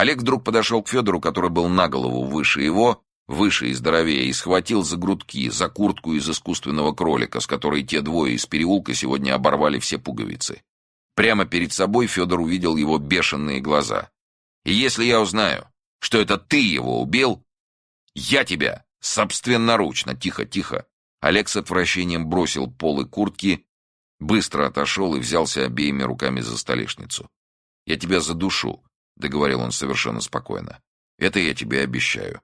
Олег вдруг подошел к Федору, который был на голову выше его, выше и здоровее, и схватил за грудки, за куртку из искусственного кролика, с которой те двое из переулка сегодня оборвали все пуговицы. Прямо перед собой Федор увидел его бешеные глаза. «И если я узнаю, что это ты его убил, я тебя собственноручно, тихо, тихо!» Олег с отвращением бросил полы куртки, быстро отошел и взялся обеими руками за столешницу. «Я тебя задушу», — договорил он совершенно спокойно. «Это я тебе обещаю».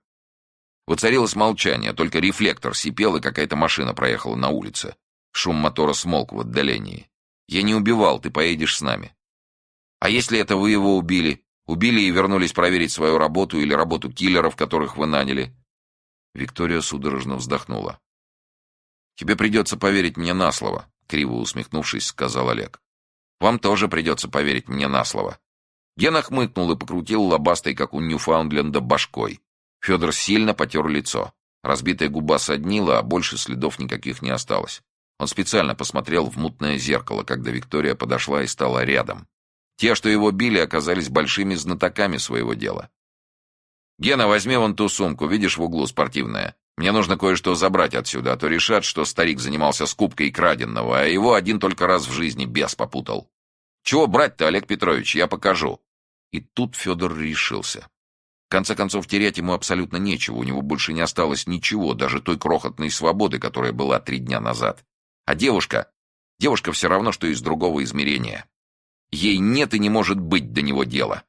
Воцарилось молчание, только рефлектор сипел, и какая-то машина проехала на улице. Шум мотора смолк в отдалении. «Я не убивал, ты поедешь с нами». «А если это вы его убили? Убили и вернулись проверить свою работу или работу киллеров, которых вы наняли?» Виктория судорожно вздохнула. «Тебе придется поверить мне на слово», — криво усмехнувшись, сказал Олег. «Вам тоже придется поверить мне на слово». Гена хмыкнул и покрутил лобастой, как у Ньюфаундленда, башкой. Федор сильно потер лицо. Разбитая губа соднила, а больше следов никаких не осталось. Он специально посмотрел в мутное зеркало, когда Виктория подошла и стала рядом. Те, что его били, оказались большими знатоками своего дела. «Гена, возьми вон ту сумку, видишь в углу спортивная. Мне нужно кое-что забрать отсюда, а то решат, что старик занимался скупкой краденного, а его один только раз в жизни бес попутал. Чего брать-то, Олег Петрович, я покажу». И тут Федор решился. В конце концов, терять ему абсолютно нечего, у него больше не осталось ничего, даже той крохотной свободы, которая была три дня назад. А девушка... Девушка все равно, что из другого измерения. Ей нет и не может быть до него дела.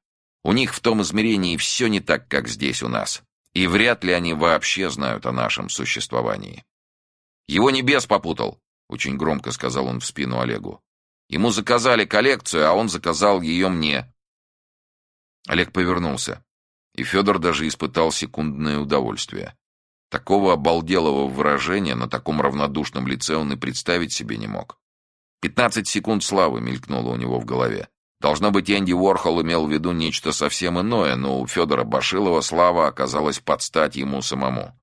У них в том измерении все не так, как здесь у нас. И вряд ли они вообще знают о нашем существовании. «Его небес попутал», — очень громко сказал он в спину Олегу. «Ему заказали коллекцию, а он заказал ее мне». Олег повернулся и Федор даже испытал секундное удовольствие. Такого обалделого выражения на таком равнодушном лице он и представить себе не мог. Пятнадцать секунд славы мелькнуло у него в голове. Должно быть, Энди Уорхол имел в виду нечто совсем иное, но у Федора Башилова слава оказалась под стать ему самому.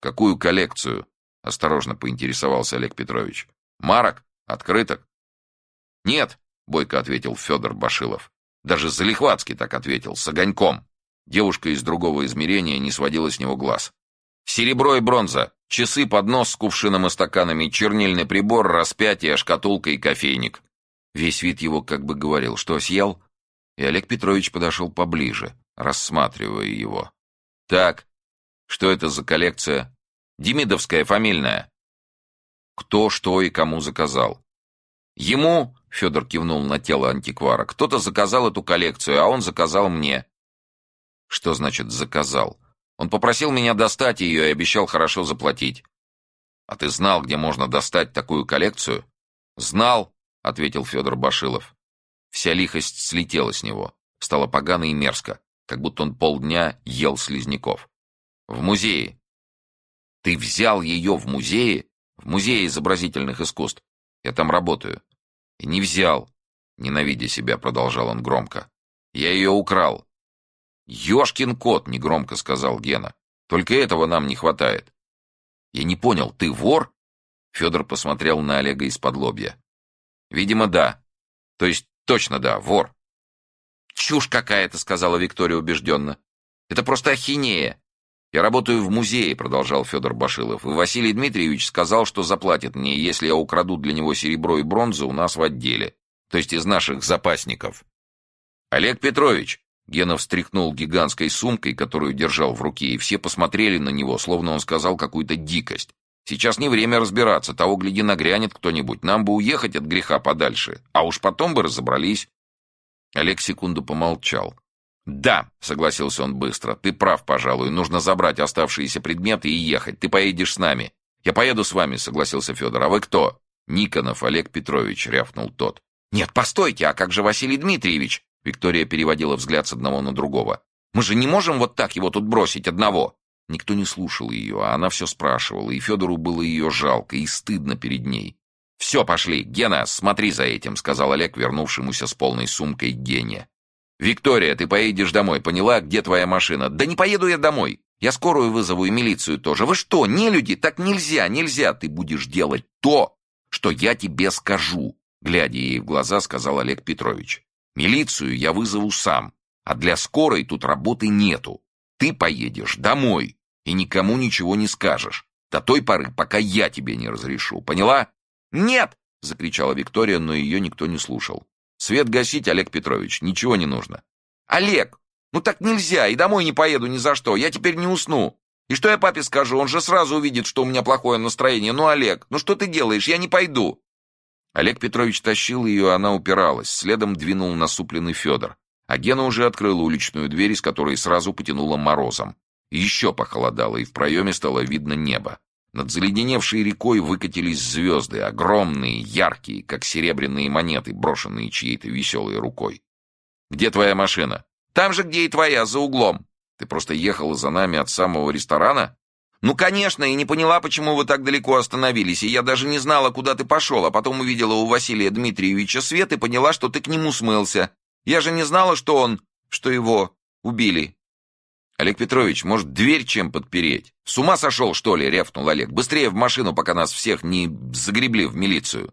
«Какую коллекцию?» — осторожно поинтересовался Олег Петрович. «Марок? Открыток?» «Нет», — бойко ответил Федор Башилов. Даже Залихватский так ответил, с огоньком. Девушка из другого измерения не сводила с него глаз. Серебро и бронза, часы, поднос с кувшином и стаканами, чернильный прибор, распятие, шкатулка и кофейник. Весь вид его как бы говорил, что съел. И Олег Петрович подошел поближе, рассматривая его. «Так, что это за коллекция?» «Демидовская, фамильная». «Кто, что и кому заказал?» «Ему», — Федор кивнул на тело антиквара, — «кто-то заказал эту коллекцию, а он заказал мне. Что значит «заказал»? Он попросил меня достать ее и обещал хорошо заплатить. А ты знал, где можно достать такую коллекцию? Знал, ответил Федор Башилов. Вся лихость слетела с него. Стало погано и мерзко, как будто он полдня ел слизняков. В музее. Ты взял ее в музее? В музее изобразительных искусств. Я там работаю. Не взял. Ненавидя себя, продолжал он громко. Я ее украл. «Ешкин кот!» — негромко сказал Гена. «Только этого нам не хватает». «Я не понял, ты вор?» Федор посмотрел на Олега из-под лобья. «Видимо, да. То есть, точно да, вор». «Чушь какая-то», — сказала Виктория убежденно. «Это просто ахинея. Я работаю в музее», — продолжал Федор Башилов, «и Василий Дмитриевич сказал, что заплатит мне, если я украду для него серебро и бронзу у нас в отделе, то есть из наших запасников». «Олег Петрович», Гена встряхнул гигантской сумкой, которую держал в руке, и все посмотрели на него, словно он сказал какую-то дикость. Сейчас не время разбираться, того, гляди, нагрянет кто-нибудь. Нам бы уехать от греха подальше, а уж потом бы разобрались. Олег секунду помолчал. «Да», — согласился он быстро, — «ты прав, пожалуй. Нужно забрать оставшиеся предметы и ехать. Ты поедешь с нами». «Я поеду с вами», — согласился Федор. «А вы кто?» «Никонов Олег Петрович», — рявкнул тот. «Нет, постойте, а как же Василий Дмитриевич?» Виктория переводила взгляд с одного на другого. «Мы же не можем вот так его тут бросить одного!» Никто не слушал ее, а она все спрашивала, и Федору было ее жалко и стыдно перед ней. «Все, пошли. Гена, смотри за этим», — сказал Олег, вернувшемуся с полной сумкой Гене. «Виктория, ты поедешь домой, поняла, где твоя машина?» «Да не поеду я домой. Я скорую вызову и милицию тоже. Вы что, не люди? Так нельзя, нельзя. Ты будешь делать то, что я тебе скажу», — глядя ей в глаза, сказал Олег Петрович. Милицию я вызову сам, А для скорой тут работы нету. Ты поедешь домой и никому ничего не скажешь. До той поры, пока я тебе не разрешу. Поняла? Нет! — закричала Виктория, но ее никто не слушал. «Свет гасить, Олег Петрович, ничего не нужно». «Олег, ну так нельзя, и домой не поеду ни за что, я теперь не усну. И что я папе скажу, он же сразу увидит, что у меня плохое настроение. Ну, Олег, ну что ты делаешь, я не пойду». Олег Петрович тащил ее, она упиралась, следом двинул насупленный Федор. А Гена уже открыла уличную дверь, из которой сразу потянуло морозом. Еще похолодало, и в проеме стало видно небо. Над заледеневшей рекой выкатились звезды, огромные, яркие, как серебряные монеты, брошенные чьей-то веселой рукой. «Где твоя машина?» «Там же, где и твоя, за углом». «Ты просто ехала за нами от самого ресторана?» «Ну, конечно, и не поняла, почему вы так далеко остановились, и я даже не знала, куда ты пошел, а потом увидела у Василия Дмитриевича свет и поняла, что ты к нему смылся. Я же не знала, что он... что его убили». «Олег Петрович, может, дверь чем подпереть? С ума сошел, что ли?» — рявкнул Олег. «Быстрее в машину, пока нас всех не загребли в милицию».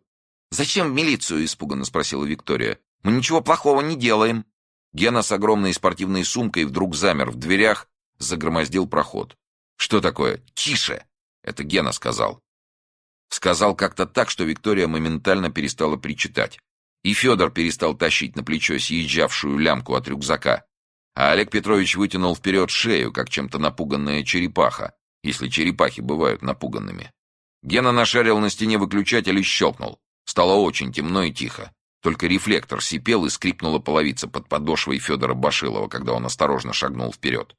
«Зачем в милицию?» — испуганно спросила Виктория. «Мы ничего плохого не делаем». Гена с огромной спортивной сумкой вдруг замер в дверях, загромоздил проход. «Что такое? Тише!» — это Гена сказал. Сказал как-то так, что Виктория моментально перестала причитать. И Федор перестал тащить на плечо съезжавшую лямку от рюкзака. А Олег Петрович вытянул вперед шею, как чем-то напуганная черепаха, если черепахи бывают напуганными. Гена нашарил на стене выключатель и щелкнул. Стало очень темно и тихо. Только рефлектор сипел и скрипнула половица под подошвой Федора Башилова, когда он осторожно шагнул вперед.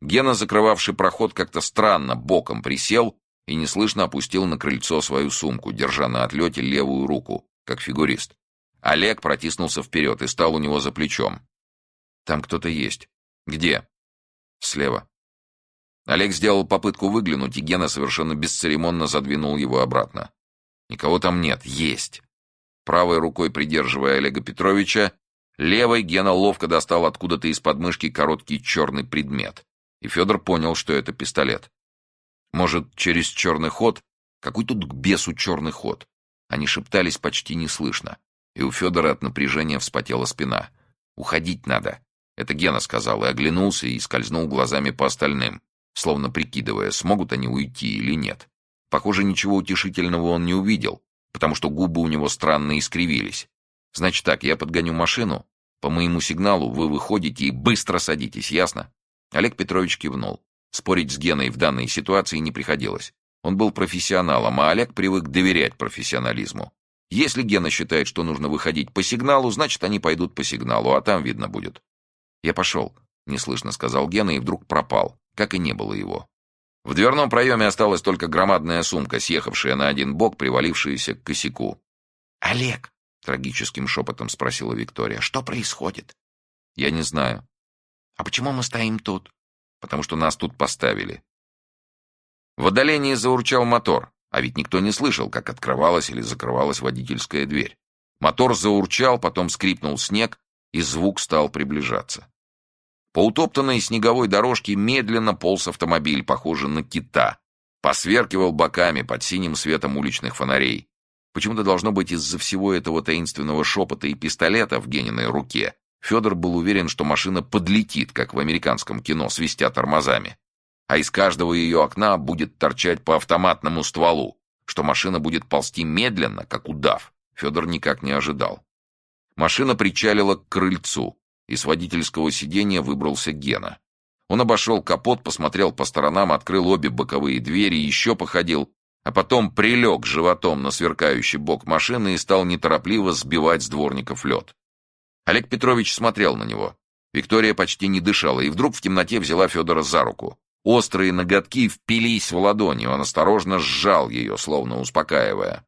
Гена, закрывавший проход, как-то странно боком присел и неслышно опустил на крыльцо свою сумку, держа на отлете левую руку, как фигурист. Олег протиснулся вперед и стал у него за плечом. Там кто-то есть. Где? Слева. Олег сделал попытку выглянуть, и Гена совершенно бесцеремонно задвинул его обратно. Никого там нет. Есть. Правой рукой придерживая Олега Петровича, левой Гена ловко достал откуда-то из подмышки короткий черный предмет. И Федор понял, что это пистолет. Может, через черный ход? Какой тут к бесу черный ход? Они шептались почти неслышно, и у Федора от напряжения вспотела спина. Уходить надо. Это Гена сказал, и оглянулся и скользнул глазами по остальным, словно прикидывая, смогут они уйти или нет. Похоже, ничего утешительного он не увидел, потому что губы у него странно искривились. Значит так, я подгоню машину, по моему сигналу вы выходите и быстро садитесь, ясно? Олег Петрович кивнул. Спорить с Геной в данной ситуации не приходилось. Он был профессионалом, а Олег привык доверять профессионализму. Если Гена считает, что нужно выходить по сигналу, значит, они пойдут по сигналу, а там видно будет. «Я пошел», — неслышно сказал Гена и вдруг пропал, как и не было его. В дверном проеме осталась только громадная сумка, съехавшая на один бок, привалившаяся к косяку. «Олег», — трагическим шепотом спросила Виктория, — «что происходит?» «Я не знаю». «А почему мы стоим тут?» «Потому что нас тут поставили». В отдалении заурчал мотор, а ведь никто не слышал, как открывалась или закрывалась водительская дверь. Мотор заурчал, потом скрипнул снег, и звук стал приближаться. По утоптанной снеговой дорожке медленно полз автомобиль, похожий на кита. Посверкивал боками под синим светом уличных фонарей. Почему-то должно быть из-за всего этого таинственного шепота и пистолета в Гениной руке. Федор был уверен, что машина подлетит, как в американском кино, свистя тормозами. А из каждого ее окна будет торчать по автоматному стволу, что машина будет ползти медленно, как удав. Федор никак не ожидал. Машина причалила к крыльцу, и с водительского сиденья выбрался Гена. Он обошел капот, посмотрел по сторонам, открыл обе боковые двери, еще походил, а потом прилег животом на сверкающий бок машины и стал неторопливо сбивать с дворников лед. Олег Петрович смотрел на него. Виктория почти не дышала, и вдруг в темноте взяла Федора за руку. Острые ноготки впились в ладони, он осторожно сжал ее, словно успокаивая.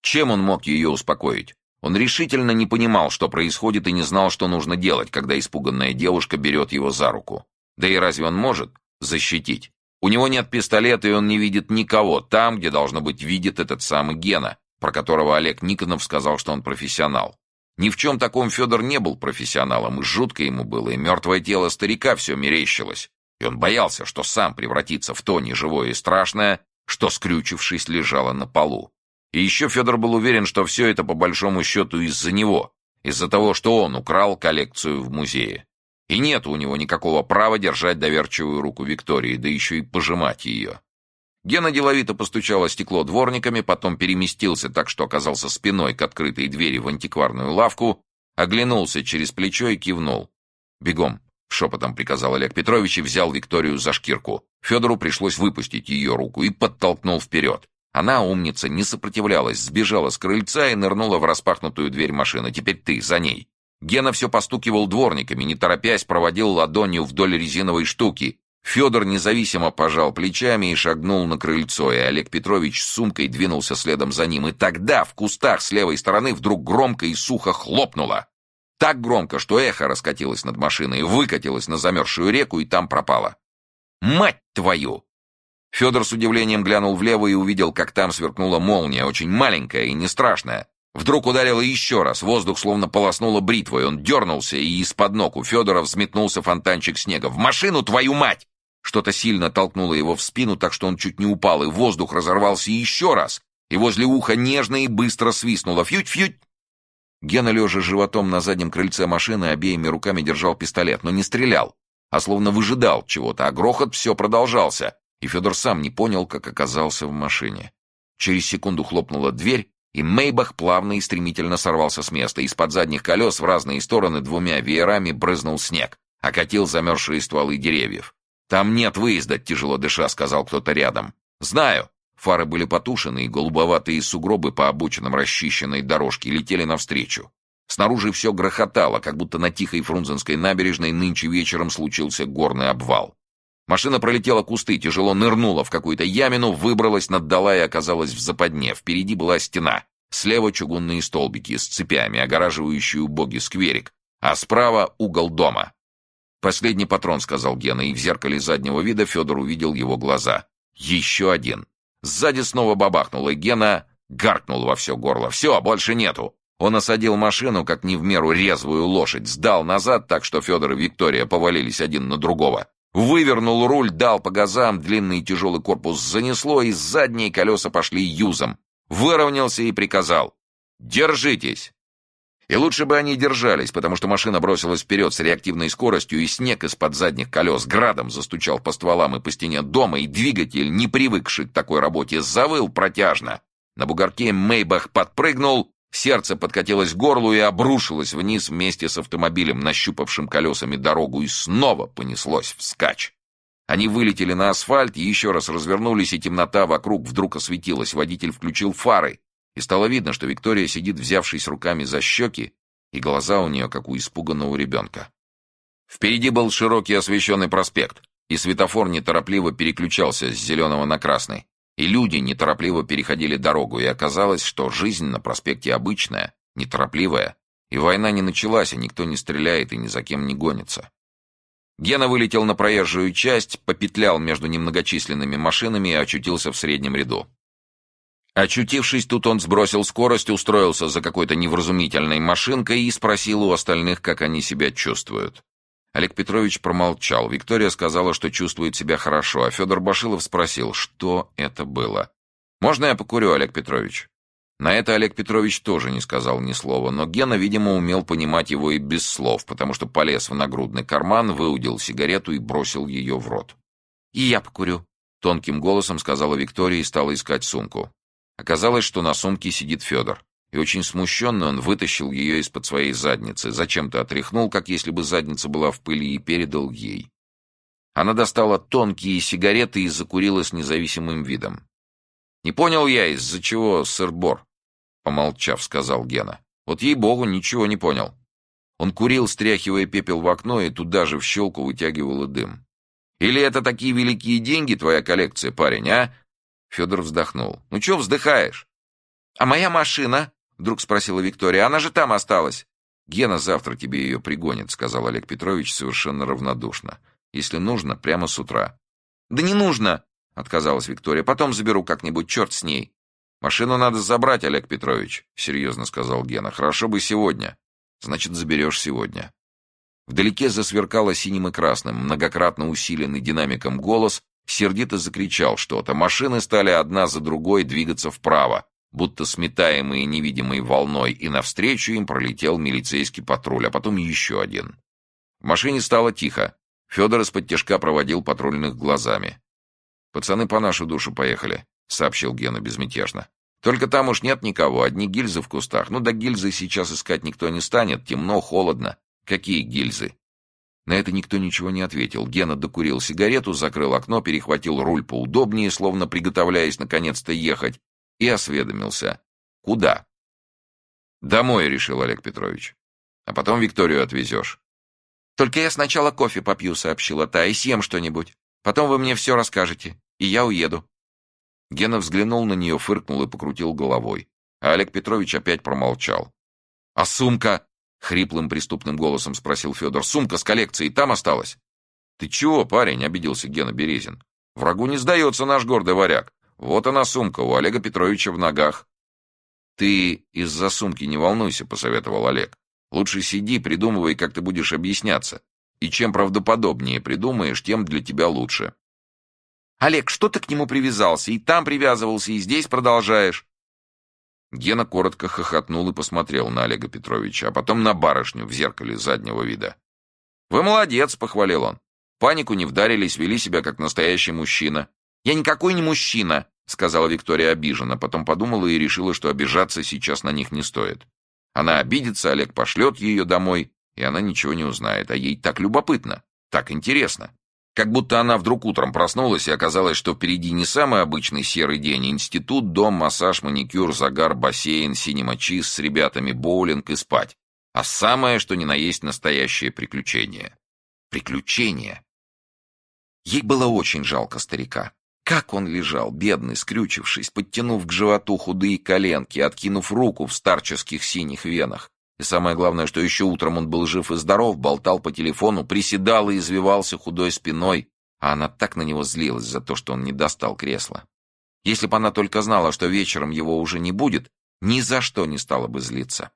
Чем он мог ее успокоить? Он решительно не понимал, что происходит, и не знал, что нужно делать, когда испуганная девушка берет его за руку. Да и разве он может защитить? У него нет пистолета, и он не видит никого там, где, должно быть, видит этот самый Гена, про которого Олег Никонов сказал, что он профессионал. Ни в чем таком Федор не был профессионалом, и жутко ему было, и мертвое тело старика все мерещилось. И он боялся, что сам превратится в то неживое и страшное, что, скрючившись, лежало на полу. И еще Федор был уверен, что все это по большому счету из-за него, из-за того, что он украл коллекцию в музее. И нет у него никакого права держать доверчивую руку Виктории, да еще и пожимать ее. Гена деловито постучал стекло дворниками, потом переместился так, что оказался спиной к открытой двери в антикварную лавку, оглянулся через плечо и кивнул. «Бегом!» — шепотом приказал Олег Петрович и взял Викторию за шкирку. Федору пришлось выпустить ее руку и подтолкнул вперед. Она, умница, не сопротивлялась, сбежала с крыльца и нырнула в распахнутую дверь машины. «Теперь ты, за ней!» Гена все постукивал дворниками, не торопясь, проводил ладонью вдоль резиновой штуки. Федор независимо пожал плечами и шагнул на крыльцо, и Олег Петрович с сумкой двинулся следом за ним. И тогда в кустах с левой стороны вдруг громко и сухо хлопнуло. Так громко, что эхо раскатилось над машиной, выкатилось на замерзшую реку и там пропало. «Мать твою!» Федор с удивлением глянул влево и увидел, как там сверкнула молния, очень маленькая и не страшная. Вдруг ударило еще раз, воздух словно полоснуло бритвой, он дернулся, и из-под ног у Федора взметнулся фонтанчик снега. «В машину, твою мать!» Что-то сильно толкнуло его в спину, так что он чуть не упал, и воздух разорвался еще раз, и возле уха нежно и быстро свистнуло «Фють-фють!». Гена, лежа животом на заднем крыльце машины, обеими руками держал пистолет, но не стрелял, а словно выжидал чего-то, а грохот все продолжался, и Федор сам не понял, как оказался в машине. Через секунду хлопнула дверь, и Мейбах плавно и стремительно сорвался с места. Из-под задних колес в разные стороны двумя веерами брызнул снег, окатил замерзшие стволы деревьев. «Там нет выезда», — тяжело дыша, сказал кто-то рядом. «Знаю». Фары были потушены, и голубоватые сугробы по обочинам расчищенной дорожки летели навстречу. Снаружи все грохотало, как будто на тихой Фрунзенской набережной нынче вечером случился горный обвал. Машина пролетела кусты, тяжело нырнула в какую-то ямину, выбралась, наддала и оказалась в западне. Впереди была стена. Слева чугунные столбики с цепями, огораживающие убогий скверик, а справа угол дома. «Последний патрон», — сказал Гена, и в зеркале заднего вида Федор увидел его глаза. «Еще один». Сзади снова бабахнул, и Гена гаркнул во все горло. «Все, больше нету». Он осадил машину, как не в меру резвую лошадь, сдал назад, так что Федор и Виктория повалились один на другого. Вывернул руль, дал по газам, длинный тяжелый корпус занесло, и задние колеса пошли юзом. Выровнялся и приказал «Держитесь!» И лучше бы они держались, потому что машина бросилась вперед с реактивной скоростью, и снег из-под задних колес градом застучал по стволам и по стене дома, и двигатель, не привыкший к такой работе, завыл протяжно. На бугорке Мейбах подпрыгнул, сердце подкатилось к горлу и обрушилось вниз вместе с автомобилем, нащупавшим колесами дорогу, и снова понеслось вскачь. Они вылетели на асфальт, еще раз развернулись, и темнота вокруг вдруг осветилась. Водитель включил фары, и стало видно, что Виктория сидит, взявшись руками за щеки, и глаза у нее, как у испуганного ребенка. Впереди был широкий освещенный проспект, и светофор неторопливо переключался с зеленого на красный, и люди неторопливо переходили дорогу, и оказалось, что жизнь на проспекте обычная, неторопливая, и война не началась, и никто не стреляет и ни за кем не гонится. Гена вылетел на проезжую часть, попетлял между немногочисленными машинами и очутился в среднем ряду. Очутившись тут, он сбросил скорость, устроился за какой-то невразумительной машинкой и спросил у остальных, как они себя чувствуют. Олег Петрович промолчал. Виктория сказала, что чувствует себя хорошо, а Федор Башилов спросил, что это было. «Можно я покурю, Олег Петрович?» На это Олег Петрович тоже не сказал ни слова, но Гена, видимо, умел понимать его и без слов, потому что полез в нагрудный карман, выудил сигарету и бросил ее в рот. «И я покурю», — тонким голосом сказала Виктория и стала искать сумку. Оказалось, что на сумке сидит Федор. И очень смущенный он вытащил ее из-под своей задницы, зачем-то отряхнул, как если бы задница была в пыли, и передал ей. Она достала тонкие сигареты и закурила с независимым видом. «Не понял я, из-за чего сыр-бор», — помолчав, сказал Гена. «Вот ей-богу, ничего не понял». Он курил, стряхивая пепел в окно, и туда же в щелку вытягивал дым. «Или это такие великие деньги, твоя коллекция, парень, а? Федор вздохнул. «Ну чего вздыхаешь?» «А моя машина?» — вдруг спросила Виктория. «Она же там осталась». «Гена завтра тебе ее пригонит», — сказал Олег Петрович совершенно равнодушно. «Если нужно, прямо с утра». «Да не нужно!» — отказалась Виктория. «Потом заберу как-нибудь, черт с ней». «Машину надо забрать, Олег Петрович», — серьезно сказал Гена. «Хорошо бы сегодня». «Значит, заберешь сегодня». Вдалеке засверкало синим и красным, многократно усиленный динамиком голос, сердито закричал что-то. Машины стали одна за другой двигаться вправо, будто сметаемые невидимой волной, и навстречу им пролетел милицейский патруль, а потом еще один. В машине стало тихо. Федор из-под тяжка проводил патрульных глазами. «Пацаны по нашу душу поехали», — сообщил Гена безмятежно. «Только там уж нет никого, одни гильзы в кустах. Ну да гильзы сейчас искать никто не станет, темно, холодно. Какие гильзы?» На это никто ничего не ответил. Гена докурил сигарету, закрыл окно, перехватил руль поудобнее, словно приготовляясь наконец-то ехать, и осведомился. «Куда?» «Домой», — решил Олег Петрович. «А потом Викторию отвезешь». «Только я сначала кофе попью», — сообщила та, — «и съем что-нибудь. Потом вы мне все расскажете, и я уеду». Гена взглянул на нее, фыркнул и покрутил головой. А Олег Петрович опять промолчал. «А сумка?» — хриплым преступным голосом спросил Федор. «Сумка с коллекцией там осталась?» «Ты чего, парень?» — обиделся Гена Березин. «Врагу не сдается наш гордый варяг. Вот она сумка у Олега Петровича в ногах». «Ты из-за сумки не волнуйся», — посоветовал Олег. «Лучше сиди, придумывай, как ты будешь объясняться. И чем правдоподобнее придумаешь, тем для тебя лучше». «Олег, что ты к нему привязался? И там привязывался, и здесь продолжаешь?» Гена коротко хохотнул и посмотрел на Олега Петровича, а потом на барышню в зеркале заднего вида. «Вы молодец», — похвалил он. «Панику не вдарились, вели себя как настоящий мужчина». «Я никакой не мужчина», — сказала Виктория обиженно, потом подумала и решила, что обижаться сейчас на них не стоит. Она обидится, Олег пошлет ее домой, и она ничего не узнает, а ей так любопытно, так интересно. Как будто она вдруг утром проснулась и оказалось, что впереди не самый обычный серый день. Институт, дом, массаж, маникюр, загар, бассейн, синема-чиз с ребятами, боулинг и спать. А самое, что ни на есть настоящее приключение. Приключение. Ей было очень жалко старика. Как он лежал, бедный, скрючившись, подтянув к животу худые коленки, откинув руку в старческих синих венах. И самое главное, что еще утром он был жив и здоров, болтал по телефону, приседал и извивался худой спиной, а она так на него злилась за то, что он не достал кресла. Если бы она только знала, что вечером его уже не будет, ни за что не стала бы злиться.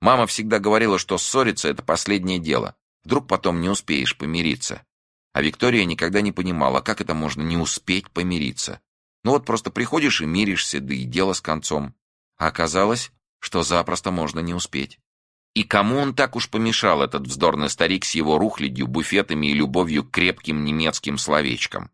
Мама всегда говорила, что ссориться — это последнее дело. Вдруг потом не успеешь помириться. А Виктория никогда не понимала, как это можно не успеть помириться. Ну вот просто приходишь и миришься, да и дело с концом. А оказалось, что запросто можно не успеть. И кому он так уж помешал, этот вздорный старик с его рухлядью, буфетами и любовью к крепким немецким словечкам?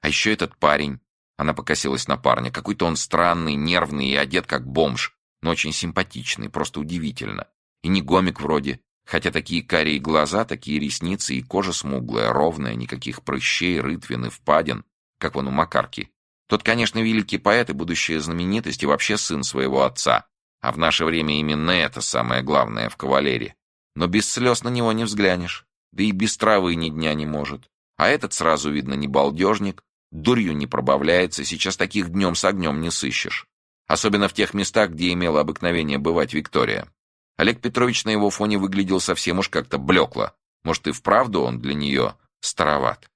А еще этот парень. Она покосилась на парня. Какой-то он странный, нервный и одет как бомж, но очень симпатичный, просто удивительно. И не гомик вроде, хотя такие карие глаза, такие ресницы и кожа смуглая, ровная, никаких прыщей, рытвин и впадин, как он у Макарки. Тот, конечно, великий поэт и будущая знаменитость, и вообще сын своего отца. А в наше время именно это самое главное в кавалере. Но без слез на него не взглянешь. Да и без травы ни дня не может. А этот сразу, видно, не балдежник, дурью не пробавляется, сейчас таких днем с огнем не сыщешь. Особенно в тех местах, где имела обыкновение бывать Виктория. Олег Петрович на его фоне выглядел совсем уж как-то блекло. Может, и вправду он для нее староват.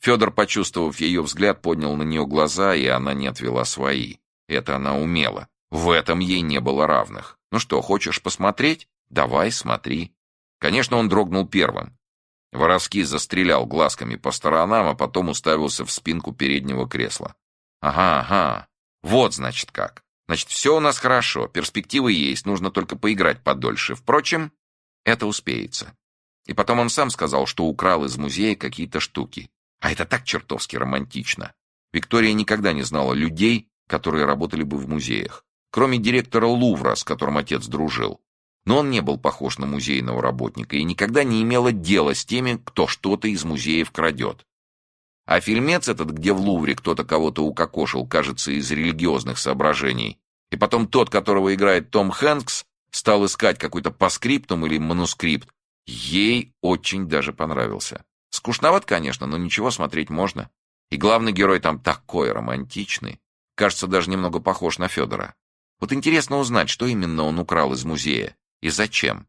Федор, почувствовав ее взгляд, поднял на нее глаза, и она не отвела свои. Это она умела. В этом ей не было равных. Ну что, хочешь посмотреть? Давай, смотри. Конечно, он дрогнул первым. Воровский застрелял глазками по сторонам, а потом уставился в спинку переднего кресла. Ага, ага. Вот, значит, как. Значит, все у нас хорошо, перспективы есть, нужно только поиграть подольше. Впрочем, это успеется. И потом он сам сказал, что украл из музея какие-то штуки. А это так чертовски романтично. Виктория никогда не знала людей, которые работали бы в музеях кроме директора Лувра, с которым отец дружил. Но он не был похож на музейного работника и никогда не имело дела с теми, кто что-то из музеев крадет. А фильмец этот, где в Лувре кто-то кого-то укокошил, кажется, из религиозных соображений, и потом тот, которого играет Том Хэнкс, стал искать какой-то паскриптум или манускрипт, ей очень даже понравился. Скучноват, конечно, но ничего смотреть можно. И главный герой там такой романтичный. Кажется, даже немного похож на Федора. Вот интересно узнать, что именно он украл из музея и зачем.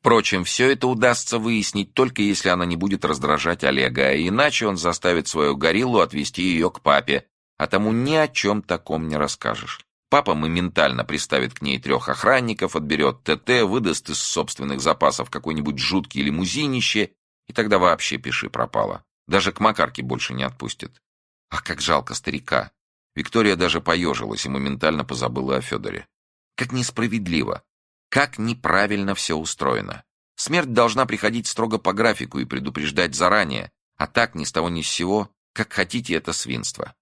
Впрочем, все это удастся выяснить только если она не будет раздражать Олега, а иначе он заставит свою гориллу отвезти ее к папе, а тому ни о чем таком не расскажешь. Папа моментально приставит к ней трех охранников, отберет ТТ, выдаст из собственных запасов какой-нибудь жуткий лимузинище, и тогда вообще пиши пропало. Даже к Макарке больше не отпустит. Ах, как жалко старика. Виктория даже поежилась и моментально позабыла о Федоре. Как несправедливо, как неправильно все устроено. Смерть должна приходить строго по графику и предупреждать заранее, а так ни с того ни с сего, как хотите это свинство.